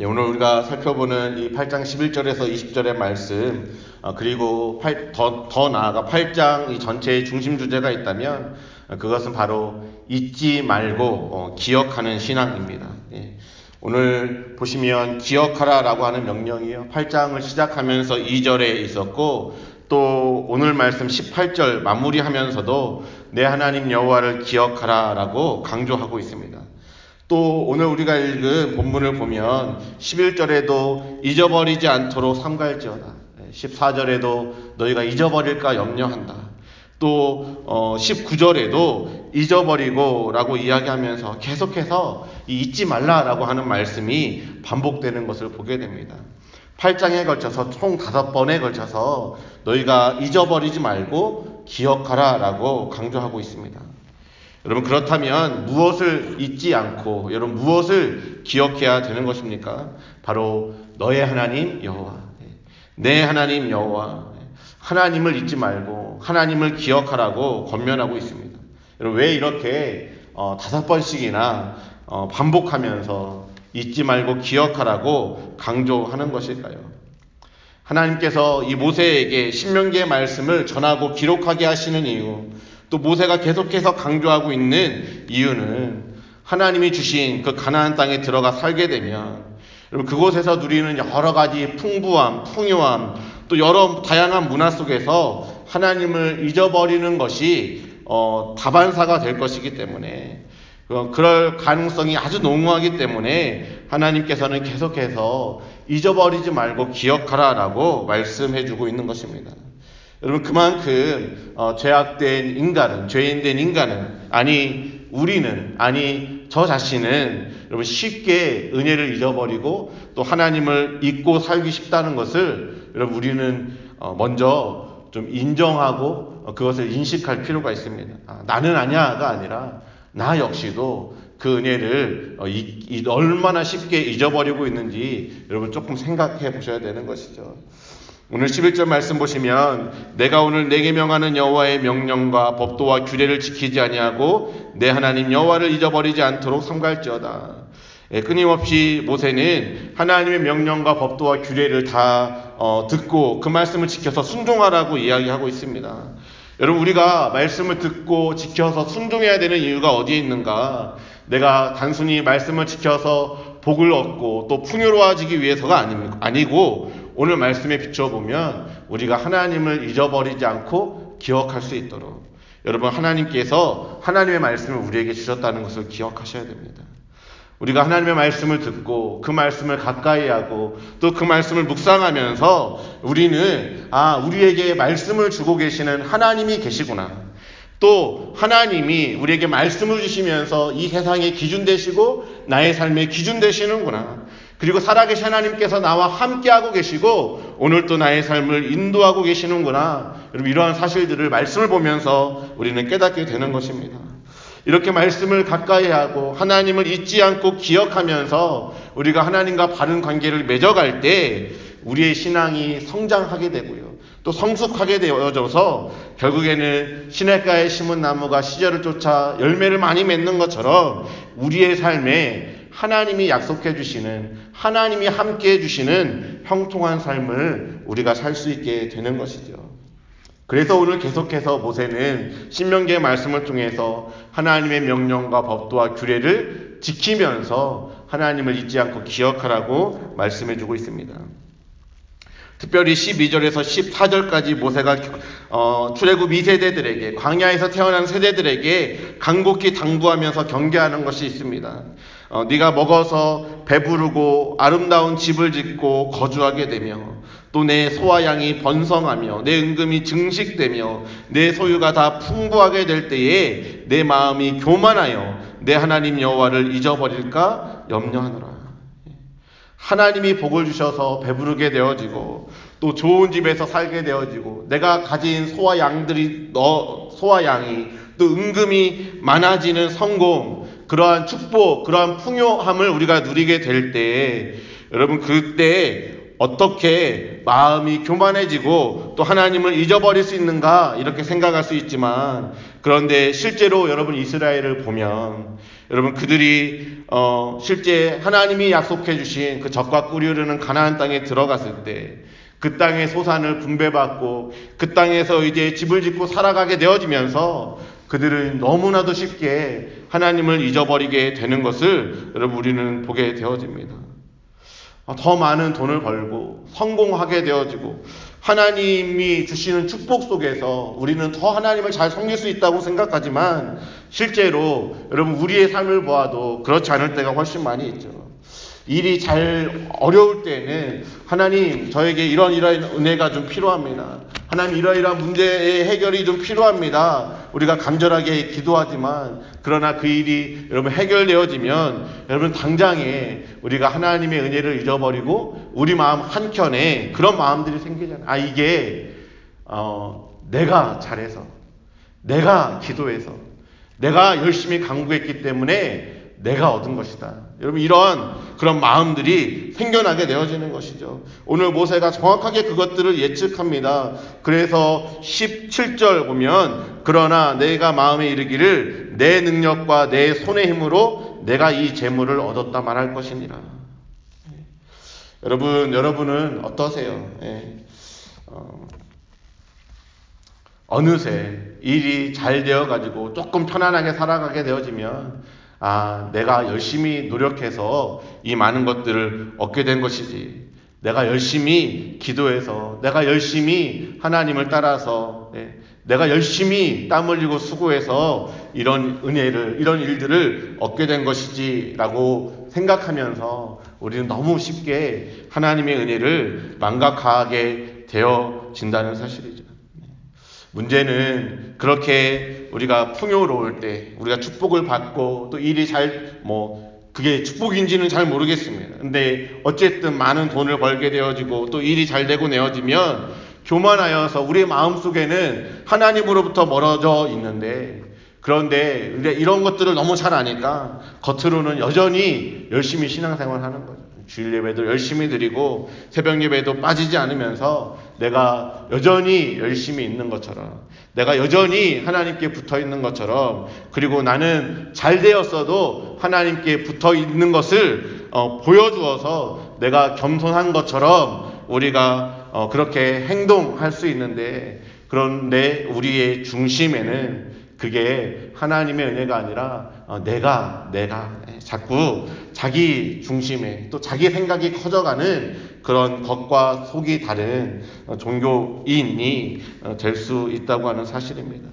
예, 오늘 우리가 살펴보는 이 8장 11절에서 20절의 말씀, 어, 그리고 8, 더, 더 나아가 8장 이 전체의 중심 주제가 있다면 어, 그것은 바로 잊지 말고 어, 기억하는 신앙입니다. 예. 오늘 보시면 기억하라 라고 하는 명령이요. 8장을 시작하면서 2절에 있었고 또 오늘 말씀 18절 마무리하면서도 내 하나님 여호와를 기억하라 라고 강조하고 있습니다. 또 오늘 우리가 읽은 본문을 보면 11절에도 잊어버리지 않도록 삼갈지어다. 14절에도 너희가 잊어버릴까 염려한다. 또 19절에도 어, 잊어버리고 라고 이야기하면서 계속해서 잊지 말라라고 하는 말씀이 반복되는 것을 보게 됩니다. 8장에 걸쳐서 총 다섯 번에 걸쳐서 너희가 잊어버리지 말고 기억하라 라고 강조하고 있습니다. 여러분 그렇다면 무엇을 잊지 않고 여러분 무엇을 기억해야 되는 것입니까? 바로 너의 하나님 여호와, 내 하나님 여호와, 하나님을 잊지 말고 하나님을 기억하라고 권면하고 있습니다. 여러분 왜 이렇게 어, 다섯 번씩이나 어, 반복하면서 잊지 말고 기억하라고 강조하는 것일까요? 하나님께서 이 모세에게 신명기의 말씀을 전하고 기록하게 하시는 이유, 또 모세가 계속해서 강조하고 있는 이유는 하나님이 주신 그 가나안 땅에 들어가 살게 되면 여러분 그곳에서 누리는 여러 가지 풍부함, 풍요함, 또 여러 다양한 문화 속에서 하나님을 잊어버리는 것이 어, 다반사가 될 것이기 때문에 어, 그럴 가능성이 아주 농후하기 때문에 하나님께서는 계속해서 잊어버리지 말고 기억하라라고 말씀해 주고 있는 것입니다. 여러분 그만큼 어, 죄악된 인간은 죄인된 인간은 아니 우리는 아니 저 자신은 여러분 쉽게 은혜를 잊어버리고 또 하나님을 잊고 살기 쉽다는 것을 여러분 우리는 어, 먼저 좀 인정하고 어, 그것을 인식할 필요가 있습니다. 아, 나는 아니야가 아니라 나 역시도 그 은혜를 어, 이, 이, 얼마나 쉽게 잊어버리고 있는지 여러분 조금 생각해 보셔야 되는 것이죠. 오늘 11절 말씀 보시면 내가 오늘 내게 명하는 여호와의 명령과 법도와 규례를 지키지 아니하고 내 하나님 여호와를 잊어버리지 않도록 삼갈지어다. 예, 끊임없이 모세는 하나님의 명령과 법도와 규례를 다 어, 듣고 그 말씀을 지켜서 순종하라고 이야기하고 있습니다. 여러분 우리가 말씀을 듣고 지켜서 순종해야 되는 이유가 어디에 있는가? 내가 단순히 말씀을 지켜서 복을 얻고 또 풍요로워지기 위해서가 아니고 오늘 말씀에 비춰보면 우리가 하나님을 잊어버리지 않고 기억할 수 있도록 여러분 하나님께서 하나님의 말씀을 우리에게 주셨다는 것을 기억하셔야 됩니다. 우리가 하나님의 말씀을 듣고 그 말씀을 가까이 하고 또 그 말씀을 묵상하면서 우리는 아, 우리에게 말씀을 주고 계시는 하나님이 계시구나. 또 하나님이 우리에게 말씀을 주시면서 이 세상의 기준 되시고 나의 삶의 기준 되시는구나. 그리고 살아계신 하나님께서 나와 함께하고 계시고 오늘 또 나의 삶을 인도하고 계시는구나. 여러분 이러한 사실들을 말씀을 보면서 우리는 깨닫게 되는 것입니다. 이렇게 말씀을 가까이 하고 하나님을 잊지 않고 기억하면서 우리가 하나님과 바른 관계를 맺어갈 때 우리의 신앙이 성장하게 되고요. 또 성숙하게 되어져서 결국에는 시냇가에 심은 나무가 시절을 쫓아 열매를 많이 맺는 것처럼 우리의 삶에 하나님이 약속해 주시는 하나님이 함께 해 주시는 형통한 삶을 우리가 살 수 있게 되는 것이죠. 그래서 오늘 계속해서 모세는 신명기의 말씀을 통해서 하나님의 명령과 법도와 규례를 지키면서 하나님을 잊지 않고 기억하라고 말씀해 주고 있습니다. 특별히 12절에서 14절까지 모세가 어, 출애굽 2세대들에게 광야에서 태어난 세대들에게 간곡히 당부하면서 경계하는 것이 있습니다. 어, 네가 먹어서 배부르고 아름다운 집을 짓고 거주하게 되며 또 내 소와 양이 번성하며 내 은금이 증식되며 내 소유가 다 풍부하게 될 때에 내 마음이 교만하여 내 하나님 여호와를 잊어버릴까 염려하노라. 하나님이 복을 주셔서 배부르게 되어지고 또 좋은 집에서 살게 되어지고 내가 가진 소와 양들이 너 소와 양이 또 은금이 많아지는 성공 그러한 축복 그러한 풍요함을 우리가 누리게 될때 여러분 그때 어떻게 마음이 교만해지고 또 하나님을 잊어버릴 수 있는가 이렇게 생각할 수 있지만 그런데 실제로 여러분 이스라엘을 보면 여러분 그들이 어 실제 하나님이 약속해 주신 그 적과 꿀이 흐르는 가나안 땅에 들어갔을 때 그 땅의 소산을 분배받고 그 땅에서 이제 집을 짓고 살아가게 되어지면서 그들은 너무나도 쉽게 하나님을 잊어버리게 되는 것을 여러분 우리는 보게 되어집니다. 더 많은 돈을 벌고 성공하게 되어지고 하나님이 주시는 축복 속에서 우리는 더 하나님을 잘 섬길 수 있다고 생각하지만 실제로 여러분 우리의 삶을 보아도 그렇지 않을 때가 훨씬 많이 있죠. 일이 잘 어려울 때는 하나님 저에게 이런 이런 은혜가 좀 필요합니다. 하나님 이러이러한 문제의 해결이 좀 필요합니다. 우리가 간절하게 기도하지만 그러나 그 일이 여러분 해결되어지면 여러분 당장에 우리가 하나님의 은혜를 잊어버리고 우리 마음 한켠에 그런 마음들이 생기잖아요. 아 이게 어, 내가 잘해서 내가 기도해서 내가 열심히 강구했기 때문에 내가 얻은 것이다. 여러분 이런 그런 마음들이 생겨나게 되어지는 것이죠. 오늘 모세가 정확하게 그것들을 예측합니다. 그래서 17절 보면 그러나 내가 마음에 이르기를 내 능력과 내 손의 힘으로 내가 이 재물을 얻었다 말할 것이니라. 여러분 여러분은 어떠세요? 예. 어, 어느새 일이 잘 되어 가지고 조금 편안하게 살아가게 되어지면 아, 내가 열심히 노력해서 이 많은 것들을 얻게 된 것이지. 내가 열심히 기도해서, 내가 열심히 하나님을 따라서, 네, 내가 열심히 땀 흘리고 수고해서 이런 은혜를, 이런 일들을 얻게 된 것이지. 라고 생각하면서 우리는 너무 쉽게 하나님의 은혜를 망각하게 되어진다는 사실이죠. 문제는 그렇게 우리가 풍요로울 때, 우리가 축복을 받고 또 일이 잘, 뭐, 그게 축복인지는 잘 모르겠습니다. 근데 어쨌든 많은 돈을 벌게 되어지고 또 일이 잘 되고 내어지면 교만하여서 우리 마음 속에는 하나님으로부터 멀어져 있는데 그런데 이런 것들을 너무 잘 아니까 겉으로는 여전히 열심히 신앙생활 하는 거죠. 주일 예배도 열심히 드리고 새벽 예배도 빠지지 않으면서 내가 여전히 열심히 있는 것처럼 내가 여전히 하나님께 붙어 있는 것처럼 그리고 나는 잘 되었어도 하나님께 붙어 있는 것을 어, 보여주어서 내가 겸손한 것처럼 우리가 어, 그렇게 행동할 수 있는데 그런데 우리의 중심에는 그게 하나님의 은혜가 아니라 어, 내가 내가 자꾸 자기 중심에 또 자기 생각이 커져가는 그런 겉과 속이 다른 어, 종교인이 어, 될수 있다고 하는 사실입니다.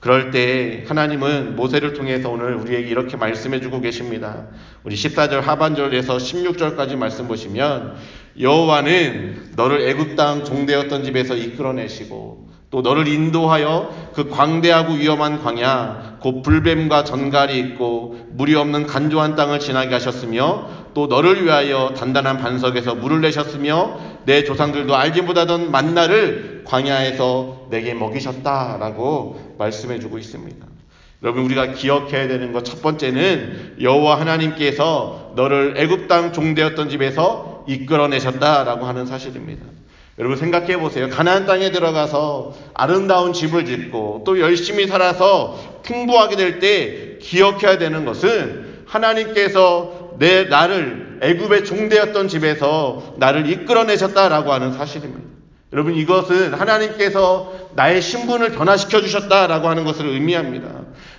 그럴 때 하나님은 모세를 통해서 오늘 우리에게 이렇게 말씀해 주고 계십니다. 우리 14절 하반절에서 16절까지 말씀 보시면 여호와는 너를 애굽 땅 종되었던 집에서 이끌어내시고 또 너를 인도하여 그 광대하고 위험한 광야, 곧 불뱀과 전갈이 있고 물이 없는 간조한 땅을 지나게 하셨으며 또 너를 위하여 단단한 반석에서 물을 내셨으며 내 조상들도 알지 못하던 만나를 광야에서 내게 먹이셨다라고 말씀해 주고 있습니다. 여러분 우리가 기억해야 되는 것 첫 번째는 여호와 하나님께서 너를 애굽 땅 종되었던 집에서 이끌어내셨다라고 하는 사실입니다. 여러분 생각해 보세요. 가나안 땅에 들어가서 아름다운 집을 짓고 또 열심히 살아서 풍부하게 될 때 기억해야 되는 것은 하나님께서 내 나를 애굽의 종되었던 집에서 나를 이끌어내셨다라고 하는 사실입니다. 여러분 이것은 하나님께서 나의 신분을 변화시켜 주셨다라고 하는 것을 의미합니다.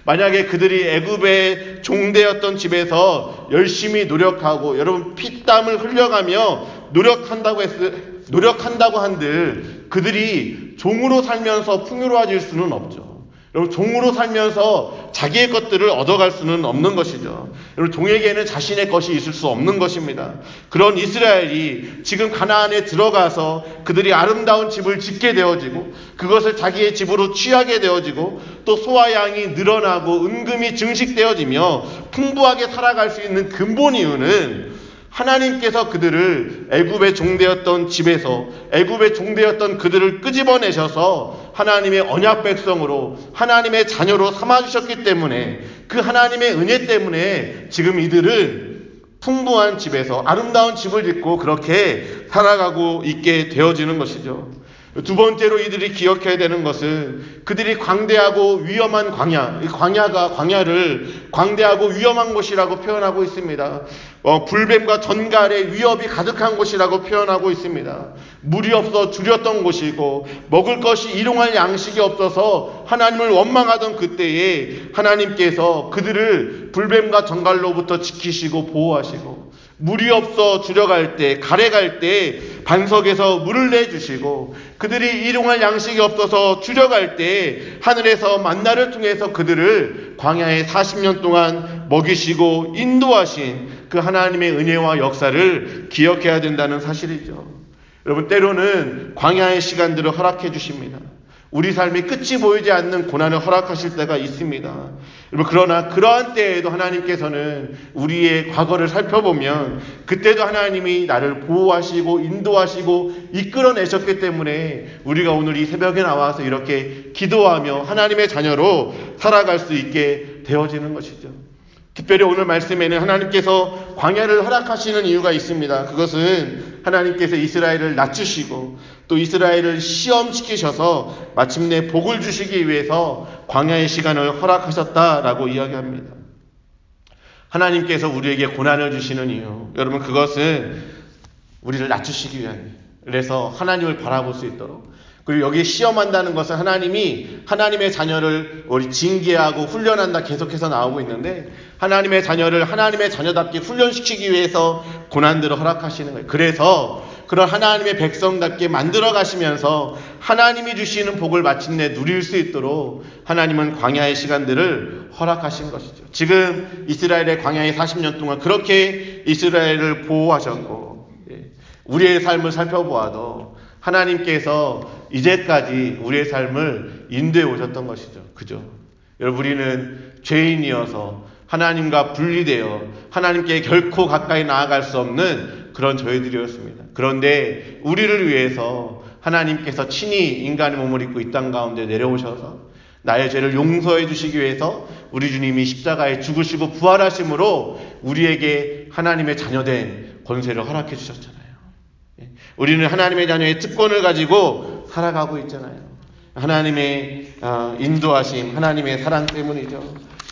만약에 그들이 애굽의 종되었던 집에서 열심히 노력하고 여러분 피땀을 흘려가며 노력한다고 했을 노력한다고 한들 그들이 종으로 살면서 풍요로워질 수는 없죠. 여러분 종으로 살면서 자기의 것들을 얻어갈 수는 없는 것이죠. 여러분 종에게는 자신의 것이 있을 수 없는 것입니다. 그런 이스라엘이 지금 가나안에 들어가서 그들이 아름다운 집을 짓게 되어지고 그것을 자기의 집으로 취하게 되어지고 또 소와 양이 늘어나고 은금이 증식되어지며 풍부하게 살아갈 수 있는 근본 이유는 하나님께서 그들을 애굽의 종되었던 집에서 애굽의 종되었던 그들을 끄집어내셔서 하나님의 언약 백성으로 하나님의 자녀로 삼아 주셨기 때문에 그 하나님의 은혜 때문에 지금 이들은 풍부한 집에서 아름다운 집을 짓고 그렇게 살아가고 있게 되어지는 것이죠. 두 번째로 이들이 기억해야 되는 것은 그들이 광대하고 위험한 광야, 이 광야가 광야를 광대하고 위험한 곳이라고 표현하고 있습니다. 어, 불뱀과 전갈의 위협이 가득한 곳이라고 표현하고 있습니다. 물이 없어 두렸던 곳이고 먹을 것이 일용할 양식이 없어서 하나님을 원망하던 그때에 하나님께서 그들을 불뱀과 전갈로부터 지키시고 보호하시고 물이 없어 줄여갈 때, 가래 갈 때 반석에서 물을 내주시고 그들이 일용할 양식이 없어서 줄여갈 때 하늘에서 만나를 통해서 그들을 광야에 40년 동안 먹이시고 인도하신 그 하나님의 은혜와 역사를 기억해야 된다는 사실이죠. 여러분, 때로는 광야의 시간들을 허락해 주십니다. 우리 삶이 끝이 보이지 않는 고난을 허락하실 때가 있습니다. 여러분, 그러나 그러한 때에도 하나님께서는 우리의 과거를 살펴보면 그때도 하나님이 나를 보호하시고 인도하시고 이끌어내셨기 때문에 우리가 오늘 이 새벽에 나와서 이렇게 기도하며 하나님의 자녀로 살아갈 수 있게 되어지는 것이죠. 특별히 오늘 말씀에는 하나님께서 광야를 허락하시는 이유가 있습니다. 그것은 하나님께서 이스라엘을 낮추시고 또 이스라엘을 시험시키셔서 마침내 복을 주시기 위해서 광야의 시간을 허락하셨다라고 이야기합니다. 하나님께서 우리에게 고난을 주시는 이유. 여러분 그것은 우리를 낮추시기 위함이에요. 그래서 하나님을 바라볼 수 있도록 그리고 여기 시험한다는 것은 하나님이 하나님의 자녀를 우리 징계하고 훈련한다 계속해서 나오고 있는데 하나님의 자녀를 하나님의 자녀답게 훈련시키기 위해서 고난들을 허락하시는 거예요. 그래서 그런 하나님의 백성답게 만들어 가시면서 하나님이 주시는 복을 마침내 누릴 수 있도록 하나님은 광야의 시간들을 허락하신 것이죠. 지금 이스라엘의 광야의 40년 동안 그렇게 이스라엘을 보호하셨고 예, 우리의 삶을 살펴보아도 하나님께서 이제까지 우리의 삶을 인도해 오셨던 것이죠. 그죠? 여러분, 우리는 죄인이어서 하나님과 분리되어 하나님께 결코 가까이 나아갈 수 없는 그런 저희들이었습니다. 그런데 우리를 위해서 하나님께서 친히 인간의 몸을 입고 이 땅 가운데 내려오셔서 나의 죄를 용서해 주시기 위해서 우리 주님이 십자가에 죽으시고 부활하심으로 우리에게 하나님의 자녀된 권세를 허락해 주셨잖아요. 예. 우리는 하나님의 자녀의 특권을 가지고 살아가고 있잖아요. 하나님의 어, 인도하심, 하나님의 사랑 때문이죠.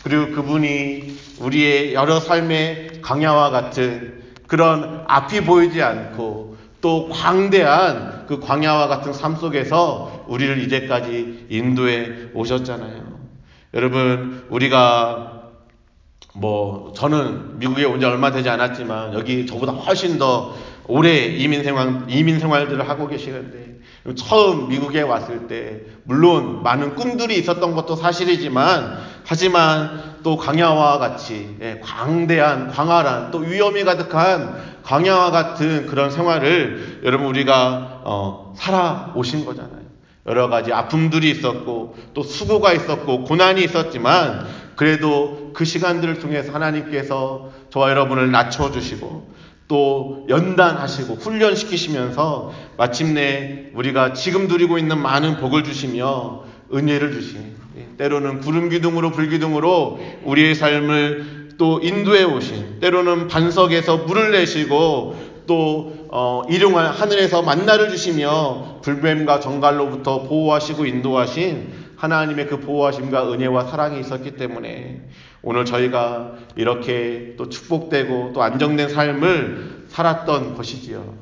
그리고 그분이 우리의 여러 삶의 강야와 같은 그런 앞이 보이지 않고 또 광대한 그 광야와 같은 삶 속에서 우리를 이제까지 인도해 오셨잖아요. 여러분, 우리가 뭐 저는 미국에 온 지 얼마 되지 않았지만 여기 저보다 훨씬 더 오래 이민 생활 이민 생활들을 하고 계시는데 처음 미국에 왔을 때 물론 많은 꿈들이 있었던 것도 사실이지만 하지만 또 광야와 같이 예, 광대한 광활한 또 위험이 가득한 광야와 같은 그런 생활을 여러분 우리가 어, 살아오신 거잖아요. 여러 가지 아픔들이 있었고 또 수고가 있었고 고난이 있었지만 그래도 그 시간들을 통해서 하나님께서 저와 여러분을 낮춰주시고 또 연단하시고 훈련시키시면서 마침내 우리가 지금 누리고 있는 많은 복을 주시며 은혜를 주신 때로는 구름 기둥으로 불기둥으로 우리의 삶을 또 인도해 오신 때로는 반석에서 물을 내시고 또 어, 일용할 하늘에서 만나를 주시며 불뱀과 정갈로부터 보호하시고 인도하신 하나님의 그 보호하심과 은혜와 사랑이 있었기 때문에 오늘 저희가 이렇게 또 축복되고 또 안정된 삶을 살았던 것이지요.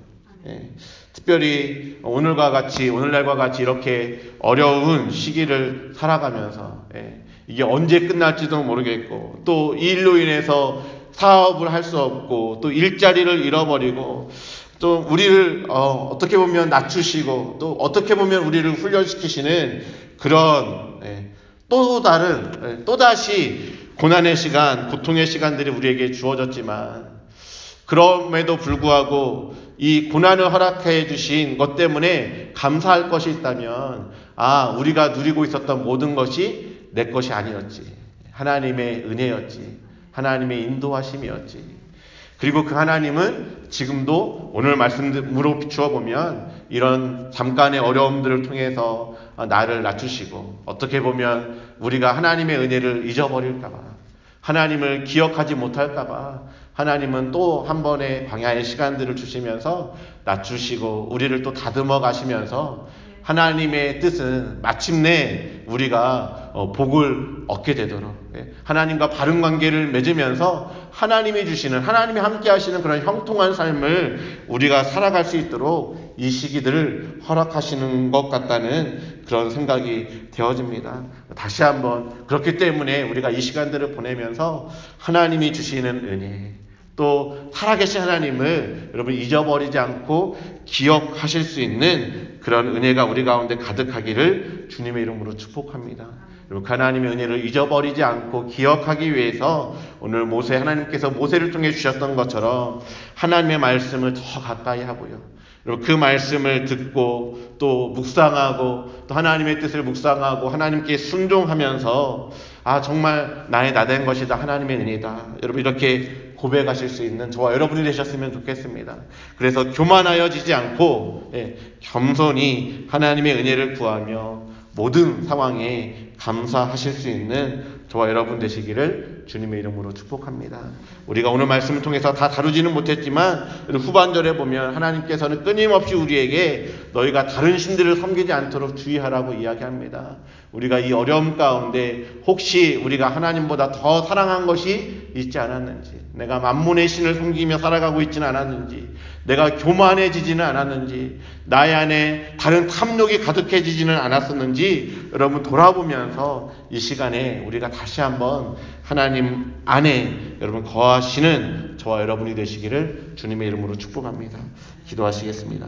예. 특별히 오늘과 같이 오늘날과 같이 이렇게 어려운 시기를 살아가면서 예. 이게 언제 끝날지도 모르겠고 또 이 일로 인해서 사업을 할 수 없고 또 일자리를 잃어버리고 또 우리를 어, 떻게 보면 낮추시고 또 어떻게 보면 우리를 훈련시키시는 그런 예, 또 다른 예, 또 다시 고난의 시간, 고통의 시간들이 우리에게 주어졌지만 그럼에도 불구하고 이 고난을 허락해 주신 것 때문에 감사할 것이 있다면 아 우리가 누리고 있었던 모든 것이 내 것이 아니었지. 하나님의 은혜였지. 하나님의 인도하심이었지 그리고 그 하나님은 지금도 오늘 말씀으로 비추어 보면 이런 잠깐의 어려움들을 통해서 나를 낮추시고 어떻게 보면 우리가 하나님의 은혜를 잊어버릴까봐 하나님을 기억하지 못할까봐 하나님은 또 한 번의 광야의 시간들을 주시면서 낮추시고 우리를 또 다듬어 가시면서 하나님의 뜻은 마침내 우리가 어, 복을 얻게 되도록 예, 하나님과 바른 관계를 맺으면서 하나님이 주시는 하나님이 함께 하시는 그런 형통한 삶을 우리가 살아갈 수 있도록 이 시기들을 허락하시는 것 같다는 그런 생각이 되어집니다. 다시 한번 그렇기 때문에 우리가 이 시간들을 보내면서 하나님이 주시는 은혜 또 살아계신 하나님을 여러분 잊어버리지 않고 기억하실 수 있는 그런 은혜가 우리 가운데 가득하기를 주님의 이름으로 축복합니다. 여러분 하나님의 은혜를 잊어버리지 않고 기억하기 위해서 오늘 모세 하나님께서 모세를 통해 주셨던 것처럼 하나님의 말씀을 더 가까이 하고요. 여러분 그 말씀을 듣고 또 묵상하고 또 하나님의 뜻을 묵상하고 하나님께 순종하면서 아 정말 나의 나된 것이다 하나님의 은혜다 여러분 이렇게 고백하실 수 있는 저와 여러분이 되셨으면 좋겠습니다. 그래서 교만하여지지 않고 예, 겸손히 하나님의 은혜를 구하며 모든 상황에 감사하실 수 있는 저와 여러분 되시기를 주님의 이름으로 축복합니다. 우리가 오늘 말씀을 통해서 다 다루지는 못했지만 후반절에 보면 하나님께서는 끊임없이 우리에게 너희가 다른 신들을 섬기지 않도록 주의하라고 이야기합니다. 우리가 이 어려움 가운데 혹시 우리가 하나님보다 더 사랑한 것이 있지 않았는지, 내가 만문의 신을 섬기며 살아가고 있지는 않았는지, 내가 교만해지지는 않았는지, 나의 안에 다른 탐욕이 가득해지지는 않았었는지, 여러분 돌아보면서 이 시간에 우리가 다시 한번 하나님 안에 여러분 거하시는 저와 여러분이 되시기를 주님의 이름으로 축복합니다. 기도하시겠습니다.